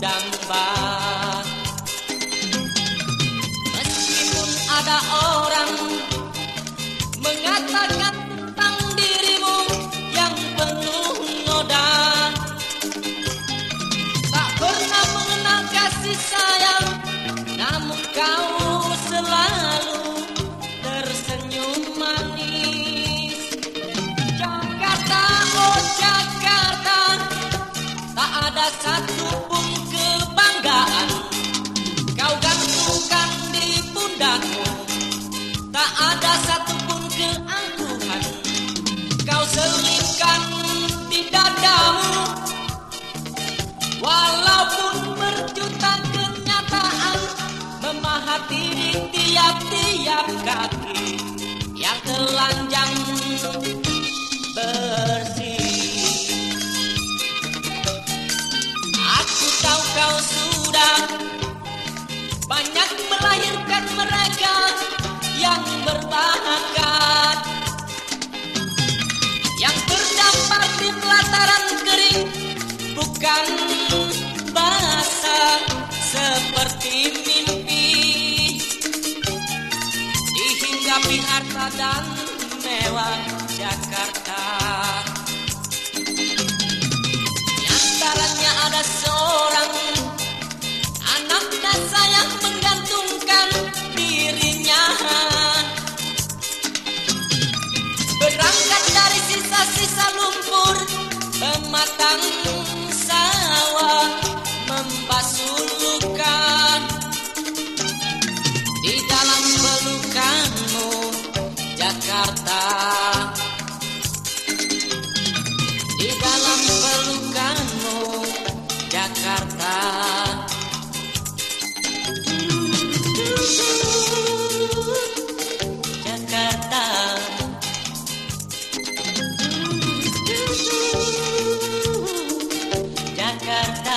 Damba. Tak ada satupun keangkuhan Kau selipkan di dadamu. Walaupun berjuta kenyataan Memahati di tiap-tiap kaki Yang telanjang berbakat Yang terdampar di pelataran kering Bukan basah seperti mimpi. Dihinggapi harta dan mewah Pematang sawah Membasuh luka Di dalam pelukanmu Jakarta. Di dalam Jakarta